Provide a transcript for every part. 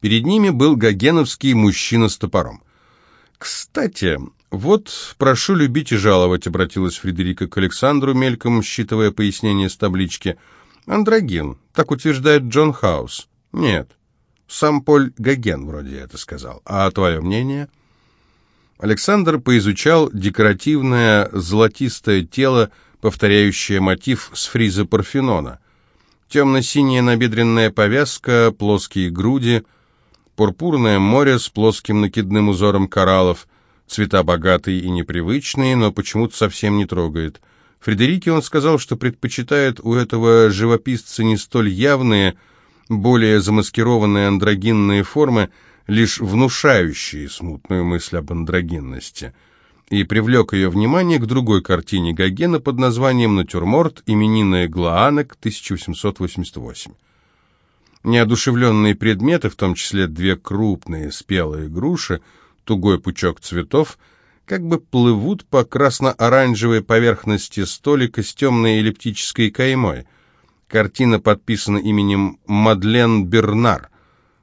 Перед ними был гогеновский мужчина с топором. «Кстати, вот прошу любить и жаловать», — обратилась Фредерика к Александру, мельком считывая пояснение с таблички. «Андрогин, так утверждает Джон Хаус». «Нет, сам Поль Гоген вроде это сказал. А твое мнение?» Александр поизучал декоративное золотистое тело, повторяющее мотив с фриза Парфенона. Темно-синяя набедренная повязка, плоские груди, пурпурное море с плоским накидным узором кораллов, цвета богатые и непривычные, но почему-то совсем не трогает. Фредерике он сказал, что предпочитает у этого живописца не столь явные, более замаскированные андрогинные формы, лишь внушающие смутную мысль об андрогинности, и привлек ее внимание к другой картине Гогена под названием «Натюрморт. Именинная Глаанок. 1888». Неодушевленные предметы, в том числе две крупные спелые груши, тугой пучок цветов, как бы плывут по красно-оранжевой поверхности столика с темной эллиптической каймой. Картина подписана именем Мадлен Бернар.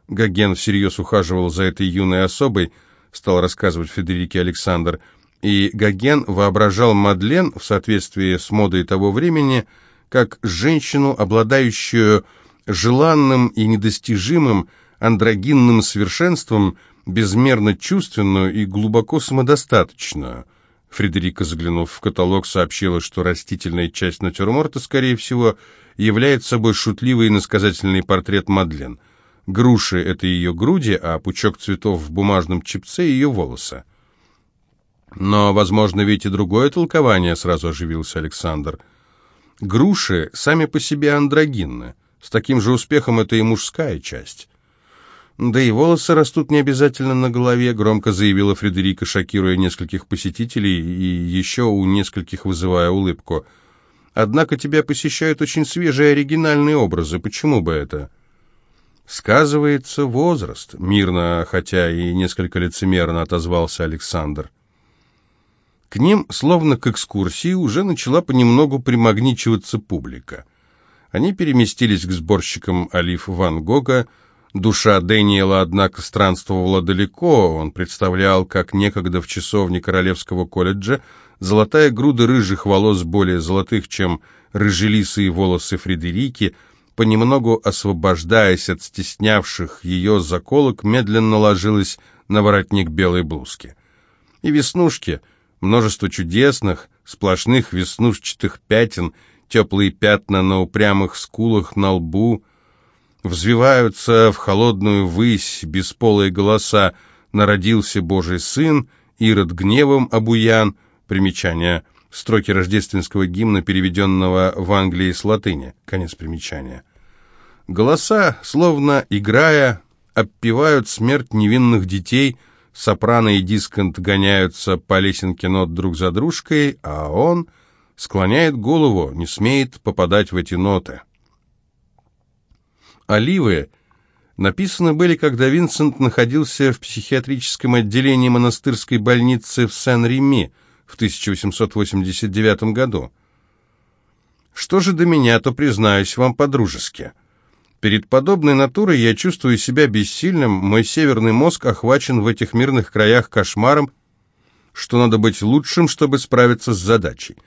Гоген всерьез ухаживал за этой юной особой, стал рассказывать Федерике Александр, и Гоген воображал Мадлен в соответствии с модой того времени как женщину, обладающую желанным и недостижимым андрогинным совершенством, безмерно чувственную и глубоко самодостаточную. Фредерика, заглянув в каталог, сообщила, что растительная часть натюрморта, скорее всего, является собой шутливый и насказательный портрет Мадлен – Груши — это ее груди, а пучок цветов в бумажном чипце — ее волосы. Но, возможно, ведь и другое толкование, сразу оживился Александр. Груши сами по себе андрогинны. С таким же успехом это и мужская часть. Да и волосы растут не обязательно на голове, громко заявила Фредерика, шокируя нескольких посетителей и еще у нескольких вызывая улыбку. Однако тебя посещают очень свежие оригинальные образы. Почему бы это? «Сказывается возраст», — мирно, хотя и несколько лицемерно отозвался Александр. К ним, словно к экскурсии, уже начала понемногу примагничиваться публика. Они переместились к сборщикам олив Ван Гога. Душа Дэниела, однако, странствовала далеко. Он представлял, как некогда в часовне Королевского колледжа золотая груда рыжих волос, более золотых, чем рыжелисые волосы Фредерики — понемногу освобождаясь от стеснявших ее заколок, медленно ложилась на воротник белой блузки. И веснушки, множество чудесных, сплошных веснушчатых пятен, теплые пятна на упрямых скулах, на лбу, взвиваются в холодную высь бесполые голоса «Народился Божий Сын», «Ирод гневом обуян», примечание – строки рождественского гимна, переведенного в Англии с латыни. Конец примечания. Голоса, словно играя, обпевают смерть невинных детей, сопрано и дисконт гоняются по лесенке нот друг за дружкой, а он склоняет голову, не смеет попадать в эти ноты. «Оливы» написаны были, когда Винсент находился в психиатрическом отделении монастырской больницы в Сен-Реми в 1889 году. Что же до меня, то признаюсь вам по-дружески – Перед подобной натурой я чувствую себя бессильным, мой северный мозг охвачен в этих мирных краях кошмаром, что надо быть лучшим, чтобы справиться с задачей.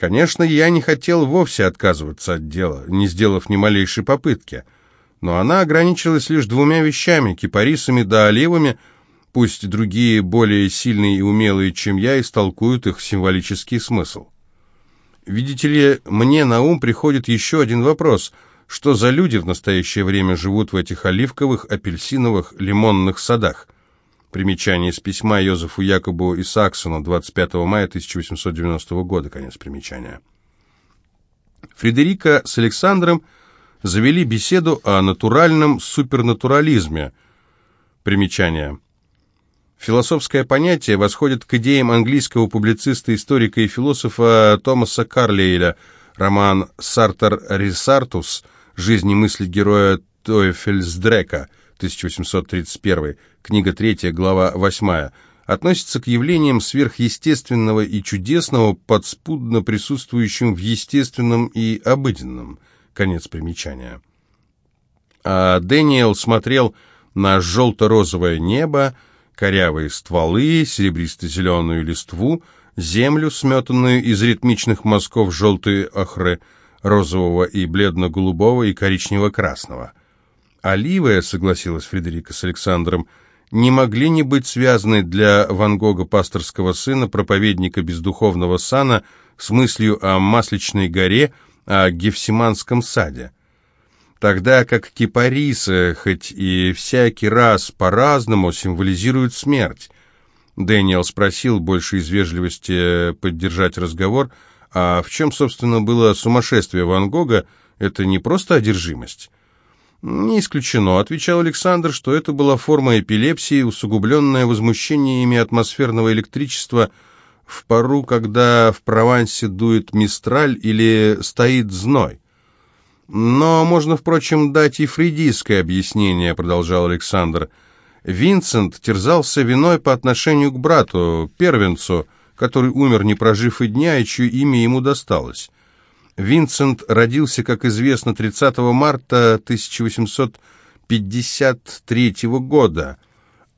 Конечно, я не хотел вовсе отказываться от дела, не сделав ни малейшей попытки, но она ограничилась лишь двумя вещами – кипарисами да оливами, пусть другие, более сильные и умелые, чем я, истолкуют их символический смысл. Видите ли, мне на ум приходит еще один вопрос – что за люди в настоящее время живут в этих оливковых, апельсиновых, лимонных садах. Примечание из письма Йозефу Якобу и Саксону 25 мая 1890 года, конец примечания. Фредерика с Александром завели беседу о натуральном супернатурализме. Примечание. Философское понятие восходит к идеям английского публициста, историка и философа Томаса Карлейля, роман «Сартер Ресартус» «Жизнь и мысли героя Тойфельсдрека», 1831, книга 3, глава 8, относится к явлениям сверхъестественного и чудесного, подспудно присутствующим в естественном и обыденном. Конец примечания. А Дэниел смотрел на желто-розовое небо, корявые стволы, серебристо-зеленую листву, землю, сметанную из ритмичных мазков желтой охры, розового и бледно-голубого и коричнево-красного. «Оливы», — согласилась Фредерика с Александром, — не могли не быть связаны для Ван Гога пасторского сына, проповедника бездуховного сана, с мыслью о Масличной горе, о Гефсиманском саде. Тогда как кипарисы, хоть и всякий раз по-разному, символизируют смерть. Дэниел спросил, больше из вежливости поддержать разговор, а в чем, собственно, было сумасшествие Ван Гога, это не просто одержимость. «Не исключено», — отвечал Александр, что это была форма эпилепсии, усугубленная возмущениями атмосферного электричества в пару, когда в Провансе дует мистраль или стоит зной. «Но можно, впрочем, дать и фридийское объяснение», — продолжал Александр. «Винсент терзался виной по отношению к брату, первенцу, который умер, не прожив и дня, и чье имя ему досталось». Винсент родился, как известно, 30 марта 1853 года,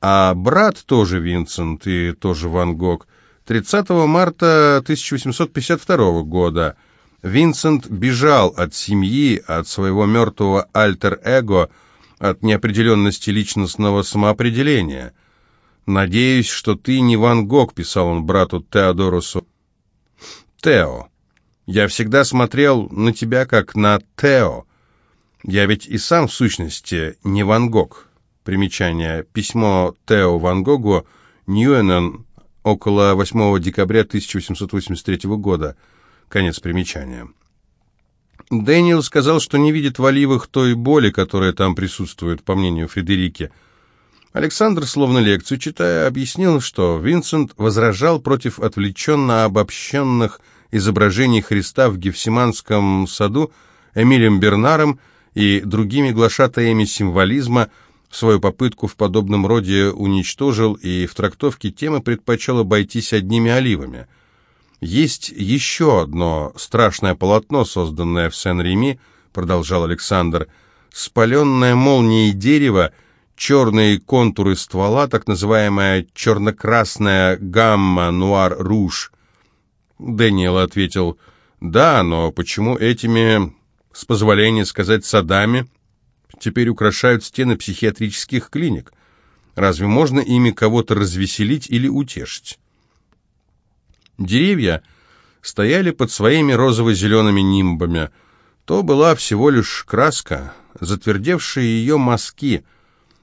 а брат тоже Винсент и тоже Ван Гог 30 марта 1852 года. Винсент бежал от семьи, от своего мертвого альтер-эго, от неопределенности личностного самоопределения. «Надеюсь, что ты не Ван Гог», — писал он брату Теодорусу. «Тео». Я всегда смотрел на тебя как на Тео. Я ведь и сам, в сущности, не Ван Гог. Примечание. Письмо Тео Ван Гогу Ньюэнен около 8 декабря 1883 года. Конец примечания. Дэниел сказал, что не видит в оливах той боли, которая там присутствует, по мнению Фредерики. Александр, словно лекцию читая, объяснил, что Винсент возражал против отвлеченно обобщенных изображений Христа в Гефсиманском саду Эмилием Бернаром и другими глашатаями символизма, свою попытку в подобном роде уничтожил и в трактовке темы предпочел обойтись одними оливами. «Есть еще одно страшное полотно, созданное в Сен-Реми», продолжал Александр, «спаленное молнией дерево, черные контуры ствола, так называемая черно-красная гамма нуар-руж, Дэниел ответил, «Да, но почему этими, с позволения сказать, садами, теперь украшают стены психиатрических клиник? Разве можно ими кого-то развеселить или утешить?» Деревья стояли под своими розово-зелеными нимбами. То была всего лишь краска, затвердевшие ее мазки,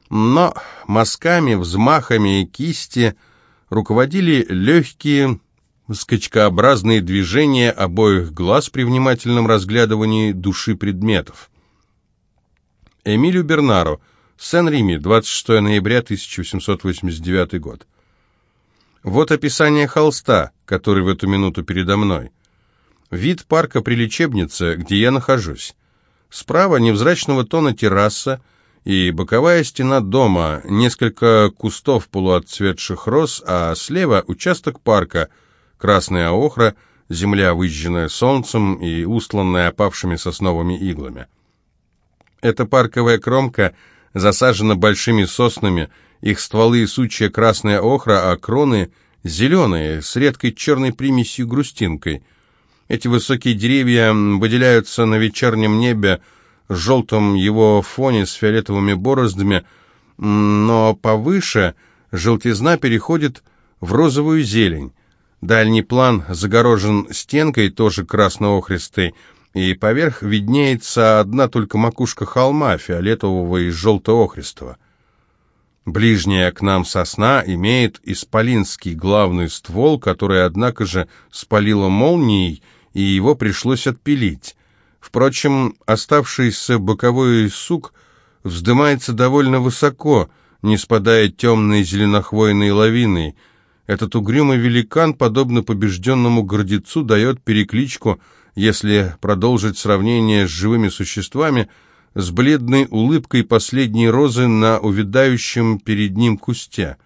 но мазками, взмахами кисти руководили легкие, скачкообразные движения обоих глаз при внимательном разглядывании души предметов. Эмилю Бернаро, Сен-Рими, 26 ноября 1889 год. Вот описание холста, который в эту минуту передо мной. Вид парка при лечебнице, где я нахожусь. Справа невзрачного тона терраса и боковая стена дома, несколько кустов полуотцветших роз, а слева участок парка – красная охра, земля, выжженная солнцем и устланная опавшими сосновыми иглами. Эта парковая кромка засажена большими соснами, их стволы и сучья красная охра, а кроны зеленые, с редкой черной примесью грустинкой. Эти высокие деревья выделяются на вечернем небе, желтом его фоне с фиолетовыми бороздами, но повыше желтизна переходит в розовую зелень. Дальний план загорожен стенкой, тоже красно-охристой, и поверх виднеется одна только макушка холма, фиолетового и желто-охристого. Ближняя к нам сосна имеет исполинский главный ствол, который, однако же, спалило молнией, и его пришлось отпилить. Впрочем, оставшийся боковой сук вздымается довольно высоко, не спадая темной зеленохвойной лавиной — этот угрюмый великан, подобно побежденному гордецу, дает перекличку, если продолжить сравнение с живыми существами, с бледной улыбкой последней розы на увядающем перед ним кусте.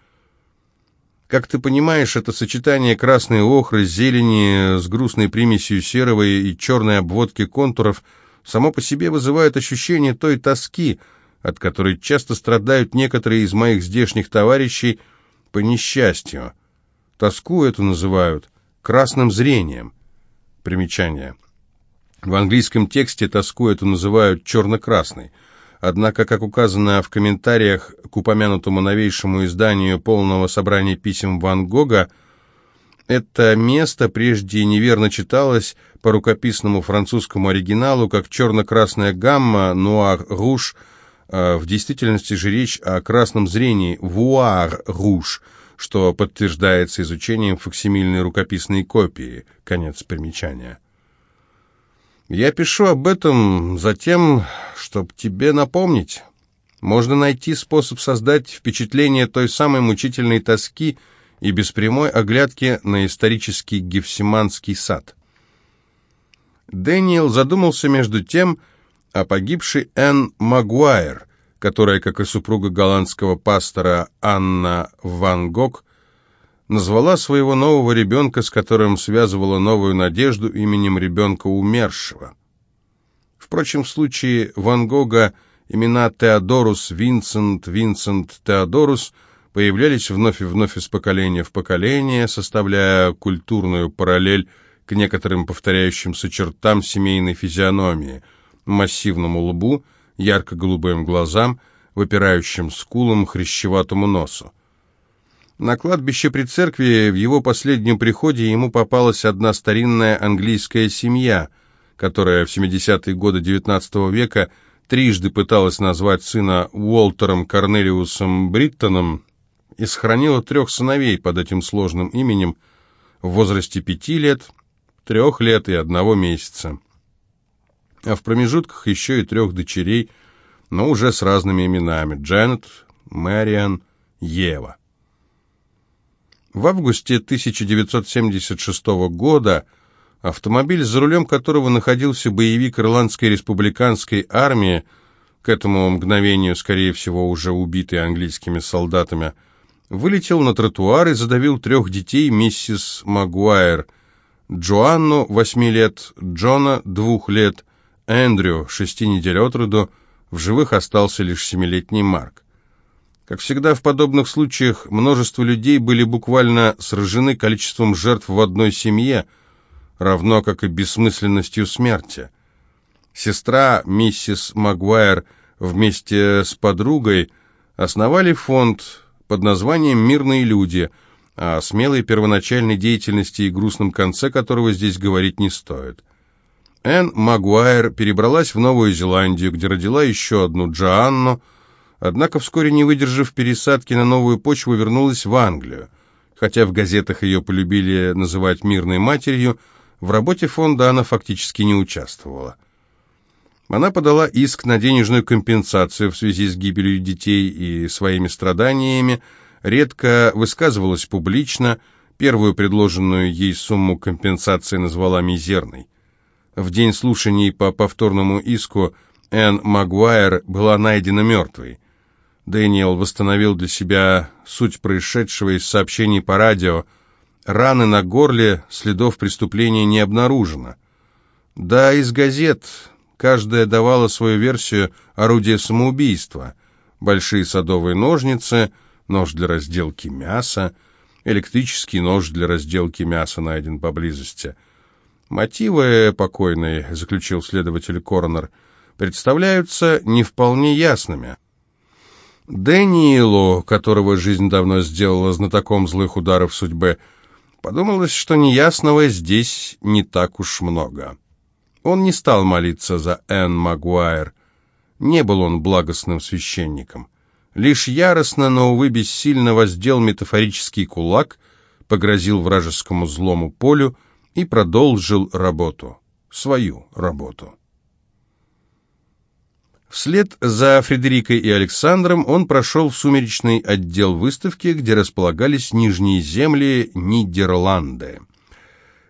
Как ты понимаешь, это сочетание красной охры, зелени с грустной примесью серого и черной обводки контуров само по себе вызывает ощущение той тоски, от которой часто страдают некоторые из моих здешних товарищей по несчастью. Тоску эту называют красным зрением. Примечание. В английском тексте тоску эту называют черно-красной. Однако, как указано в комментариях к упомянутому новейшему изданию полного собрания писем Ван Гога, это место прежде неверно читалось по рукописному французскому оригиналу как черно-красная гамма, нуар руж, в действительности же речь о красном зрении, вуар руж, что подтверждается изучением факсимильной рукописной копии. Конец примечания. Я пишу об этом затем, чтобы тебе напомнить. Можно найти способ создать впечатление той самой мучительной тоски и без прямой оглядки на исторический Гефсиманский сад. Дэниел задумался между тем о погибшей Энн Магуайр, которая, как и супруга голландского пастора Анна Ван Гог, назвала своего нового ребенка, с которым связывала новую надежду именем ребенка умершего. Впрочем, в случае Ван Гога имена Теодорус, Винсент, Винсент, Теодорус появлялись вновь и вновь из поколения в поколение, составляя культурную параллель к некоторым повторяющимся чертам семейной физиономии, массивному лбу, ярко-голубым глазам, выпирающим скулам, хрящеватому носу. На кладбище при церкви в его последнем приходе ему попалась одна старинная английская семья, которая в 70-е годы XIX века трижды пыталась назвать сына Уолтером Корнелиусом Бриттоном и сохранила трех сыновей под этим сложным именем в возрасте пяти лет, трех лет и одного месяца. А в промежутках еще и трех дочерей, но уже с разными именами – Джанет, Мэриан, Ева. В августе 1976 года автомобиль, за рулем которого находился боевик Ирландской республиканской армии, к этому мгновению, скорее всего, уже убитый английскими солдатами, вылетел на тротуар и задавил трех детей миссис Магуайр, Джоанну, восьми лет, Джона, двух лет, Эндрю, шести недель от роду, в живых остался лишь семилетний Марк. Как всегда в подобных случаях, множество людей были буквально сражены количеством жертв в одной семье, равно как и бессмысленностью смерти. Сестра миссис Магуайр вместе с подругой основали фонд под названием «Мирные люди», о смелой первоначальной деятельности и грустном конце которого здесь говорить не стоит. Энн Магуайр перебралась в Новую Зеландию, где родила еще одну Джоанну, Однако, вскоре не выдержав пересадки на новую почву, вернулась в Англию. Хотя в газетах ее полюбили называть «мирной матерью», в работе фонда она фактически не участвовала. Она подала иск на денежную компенсацию в связи с гибелью детей и своими страданиями, редко высказывалась публично, первую предложенную ей сумму компенсации назвала мизерной. В день слушаний по повторному иску Энн Магуайр была найдена мертвой. Дэниел восстановил для себя суть происшедшего из сообщений по радио. Раны на горле, следов преступления не обнаружено. Да, из газет каждая давала свою версию орудия самоубийства. Большие садовые ножницы, нож для разделки мяса, электрический нож для разделки мяса найден поблизости. Мотивы покойной, заключил следователь Коронер, представляются не вполне ясными. Дэниелу, которого жизнь давно сделала знатоком злых ударов судьбы, подумалось, что неясного здесь не так уж много. Он не стал молиться за Энн Магуайр. Не был он благостным священником. Лишь яростно, но, увы, бессильно воздел метафорический кулак, погрозил вражескому злому полю и продолжил работу, свою работу. Вслед за Фредерикой и Александром он прошел в сумеречный отдел выставки, где располагались нижние земли Нидерланды.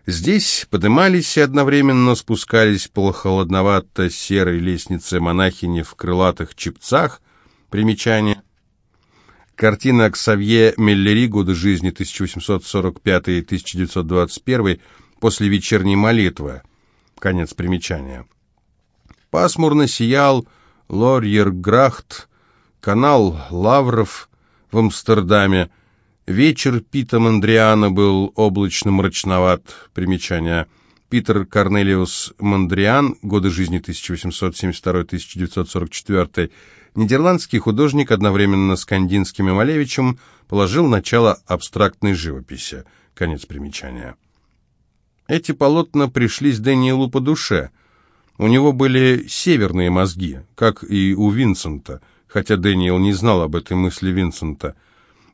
Здесь поднимались и одновременно спускались по холодновато-серой лестнице монахини в крылатых чепцах. Примечание. Картина Ксавье Меллери «Годы жизни 1845-1921» после вечерней молитвы. Конец примечания. Пасмурно сиял Лорьерграхт, канал Лавров в Амстердаме. Вечер Пита Мандриана был облачно-мрачноват. Примечание. Питер Корнелиус Мандриан, годы жизни 1872-1944, нидерландский художник, одновременно с Кандинским и Малевичем, положил начало абстрактной живописи. Конец примечания. Эти полотна пришлись Дэниелу по душе. У него были северные мозги, как и у Винсента, хотя Дэниел не знал об этой мысли Винсента.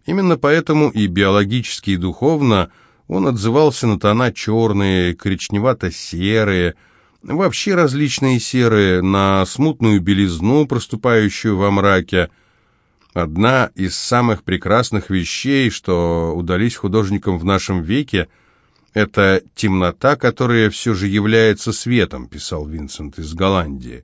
Именно поэтому и биологически, и духовно он отзывался на тона черные, коричневато-серые, вообще различные серые, на смутную белизну, проступающую во мраке. Одна из самых прекрасных вещей, что удались художникам в нашем веке, это темнота, которая все же является светом, писал Винсент из Голландии.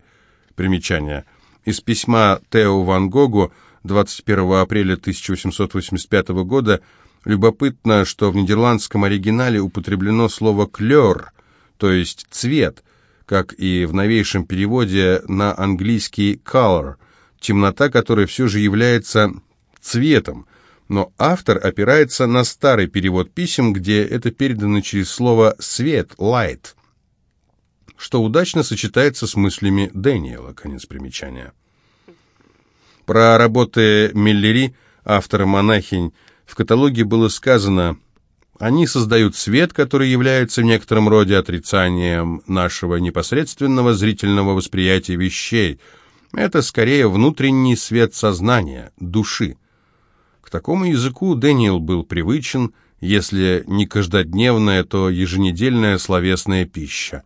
Примечание. Из письма Тео Ван Гогу 21 апреля 1885 года любопытно, что в нидерландском оригинале употреблено слово «клёр», то есть «цвет», как и в новейшем переводе на английский «color», темнота, которая все же является цветом, но автор опирается на старый перевод писем, где это передано через слово «свет», «light», что удачно сочетается с мыслями Дэниела, конец примечания. Про работы Миллери, автора «Монахинь», в каталоге было сказано они создают свет, который является в некотором роде отрицанием нашего непосредственного зрительного восприятия вещей. Это скорее внутренний свет сознания, души. К такому языку Дэниел был привычен, если не каждодневная, то еженедельная словесная пища.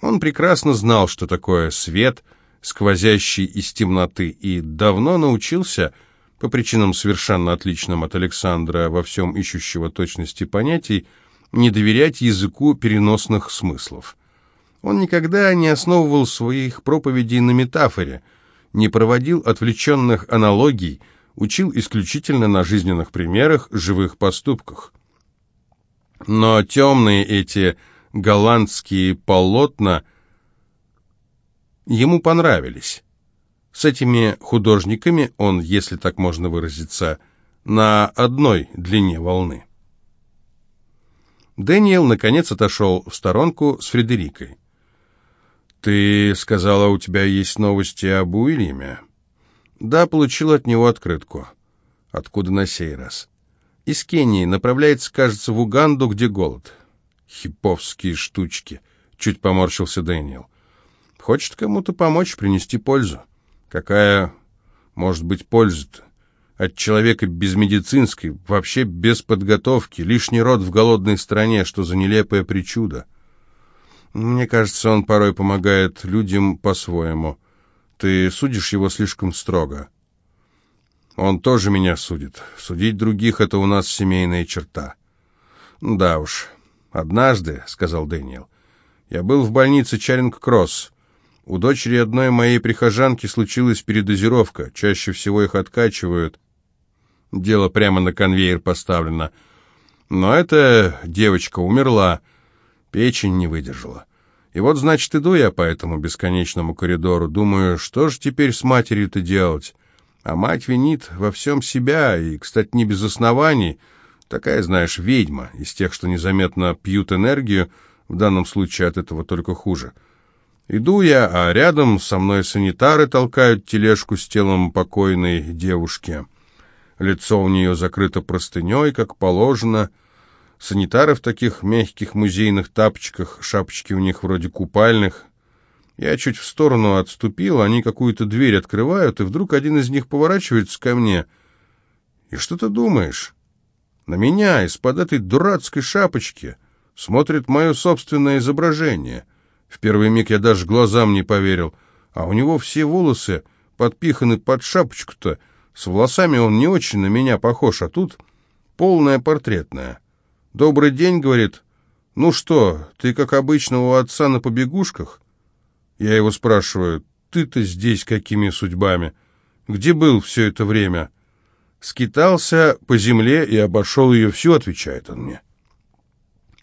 Он прекрасно знал, что такое свет, сквозящий из темноты, и давно научился – по причинам совершенно отличным от Александра, во всем ищущего точности понятий, не доверять языку переносных смыслов. Он никогда не основывал своих проповедей на метафоре, не проводил отвлеченных аналогий, учил исключительно на жизненных примерах, живых поступках. Но темные эти голландские полотна ему понравились. С этими художниками он, если так можно выразиться, на одной длине волны. Дэниел, наконец, отошел в сторонку с Фредерикой. «Ты сказала, у тебя есть новости об Уильяме?» «Да, получил от него открытку». «Откуда на сей раз?» «Из Кении. Направляется, кажется, в Уганду, где голод». «Хиповские штучки», — чуть поморщился Дэниел. «Хочет кому-то помочь, принести пользу». Какая может быть польза-то? От человека без медицинской, вообще без подготовки, лишний род в голодной стране, что за нелепое причудо. Мне кажется, он порой помогает людям по-своему. Ты судишь его слишком строго. Он тоже меня судит. Судить других — это у нас семейная черта. Да уж. Однажды, — сказал Дэниел, — я был в больнице Чаринг-Кросс. У дочери одной моей прихожанки случилась передозировка. Чаще всего их откачивают. Дело прямо на конвейер поставлено. Но эта девочка умерла. Печень не выдержала. И вот, значит, иду я по этому бесконечному коридору. Думаю, что же теперь с матерью-то делать? А мать винит во всем себя, и, кстати, не без оснований. Такая, знаешь, ведьма, из тех, что незаметно пьют энергию, в данном случае от этого только хуже. Иду я, а рядом со мной санитары толкают тележку с телом покойной девушки. Лицо у нее закрыто простыней, как положено. Санитары в таких мягких музейных тапочках, шапочки у них вроде купальных. Я чуть в сторону отступил, они какую-то дверь открывают, и вдруг один из них поворачивается ко мне. И что ты думаешь? На меня из-под этой дурацкой шапочки смотрит мое собственное изображение. В первый миг я даже глазам не поверил. А у него все волосы подпиханы под шапочку-то. С волосами он не очень на меня похож, а тут полная портретная. «Добрый день», — говорит. «Ну что, ты, как обычно, у отца на побегушках?» Я его спрашиваю, «Ты-то здесь какими судьбами? Где был все это время?» «Скитался по земле и обошел ее всю», — отвечает он мне.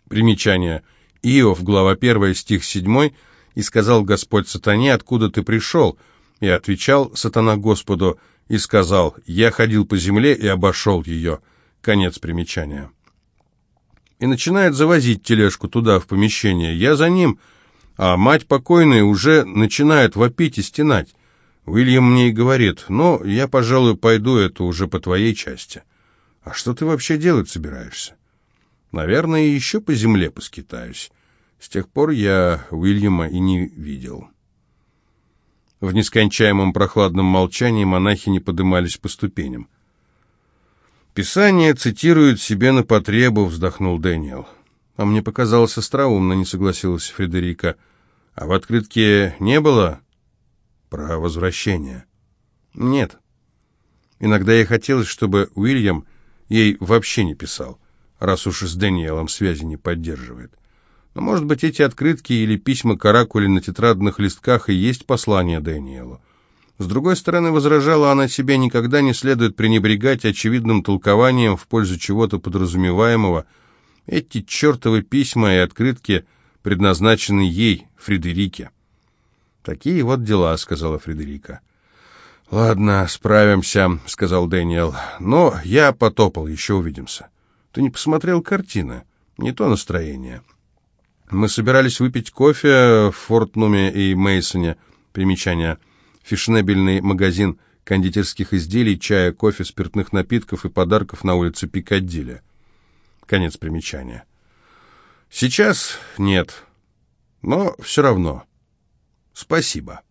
Примечание — Иов, глава 1, стих 7, «И сказал Господь сатане, откуда ты пришел? И отвечал сатана Господу и сказал, «Я ходил по земле и обошел ее». Конец примечания. И начинает завозить тележку туда, в помещение. Я за ним, а мать покойной уже начинает вопить и стенать. Уильям мне и говорит, «Ну, я, пожалуй, пойду, это уже по твоей части». «А что ты вообще делать собираешься?» «Наверное, еще по земле поскитаюсь». С тех пор я Уильяма и не видел. В нескончаемом прохладном молчании монахи не подымались по ступеням. «Писание цитирует себе на потребу», — вздохнул Дэниел. «А мне показалось остроумно», — не согласилась Фредерика. «А в открытке не было про возвращение?» «Нет. Иногда ей хотелось, чтобы Уильям ей вообще не писал, раз уж с Дэниелом связи не поддерживает. Но, может быть, эти открытки или письма каракули на тетрадных листках и есть послание Дэниелу. С другой стороны, возражала она себе, никогда не следует пренебрегать очевидным толкованием в пользу чего-то подразумеваемого. Эти чертовы письма и открытки предназначены ей, Фредерике. «Такие вот дела», — сказала Фредерика. «Ладно, справимся», — сказал Дэниел. «Но я потопал, еще увидимся. Ты не посмотрел картины? Не то настроение». Мы собирались выпить кофе в Фортнуме и Мейсоне. Примечание. Фешнебельный магазин кондитерских изделий, чая, кофе, спиртных напитков и подарков на улице Пикадилли. Конец примечания. Сейчас нет, но все равно. Спасибо.